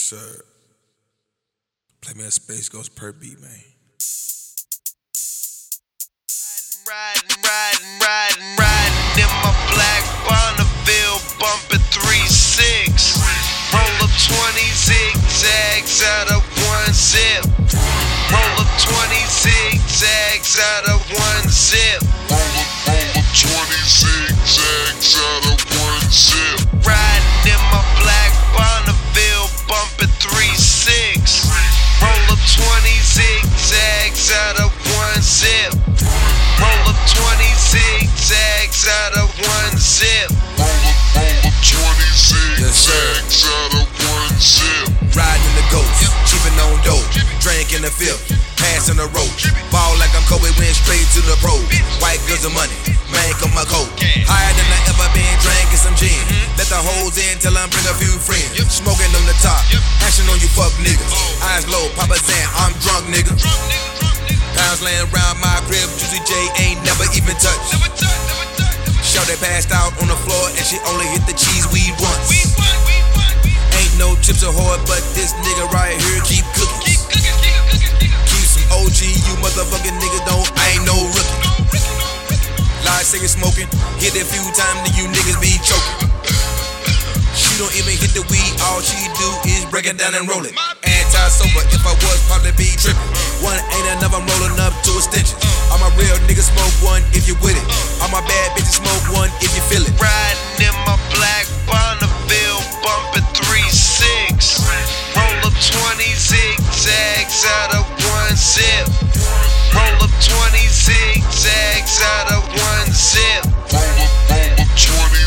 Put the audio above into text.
Yes, sir. Play me a Space Ghost Purrp beat, man. Riding, riding, riding, riding in my black Bonneville, bumping 3-6. Roll up 20 zigzags out of one zip. Roll up 20 zigzags out of one zip. Roll up, roll up 20 zigzags out of one zip. Zip. Roll up, roll up 20 Yes, sir. zigzags out of one zip. Riding the ghost, cheaping on dope, drink in the field, passing the roach. Ball like I'm Kobe, went straight to the pro. White girls of money, bank on my coat. Higher than I ever been, drinking some gin. Let the hoes in till I bring a few friends. Smoking on the top, action on you fuck niggas. Eyes low, Papa Zan, I'm drunk nigga. Pounds laying around my crib, Juicy J she only hit the cheese weed once. Ain't no chips ahoy, but this nigga right here keep cooking. Keep some OG, you motherfucking niggas don't, I ain't no rookie. Lies say you're smoking, hit it a few times, then you niggas be choking. She don't even hit the weed, all she do is break it down and roll it. Anti sober, if I was, probably be tripping. One ain't enough, I'm rolling up to extensions. All my real niggas smoke one if you with it. All my bad bitches smoke one if you feel it. Riding in my black Bonneville, bumping 3-6. Roll up 20 zigzags out of one zip. Roll up 20 zigzags out of one zip. Roll up, roll up 20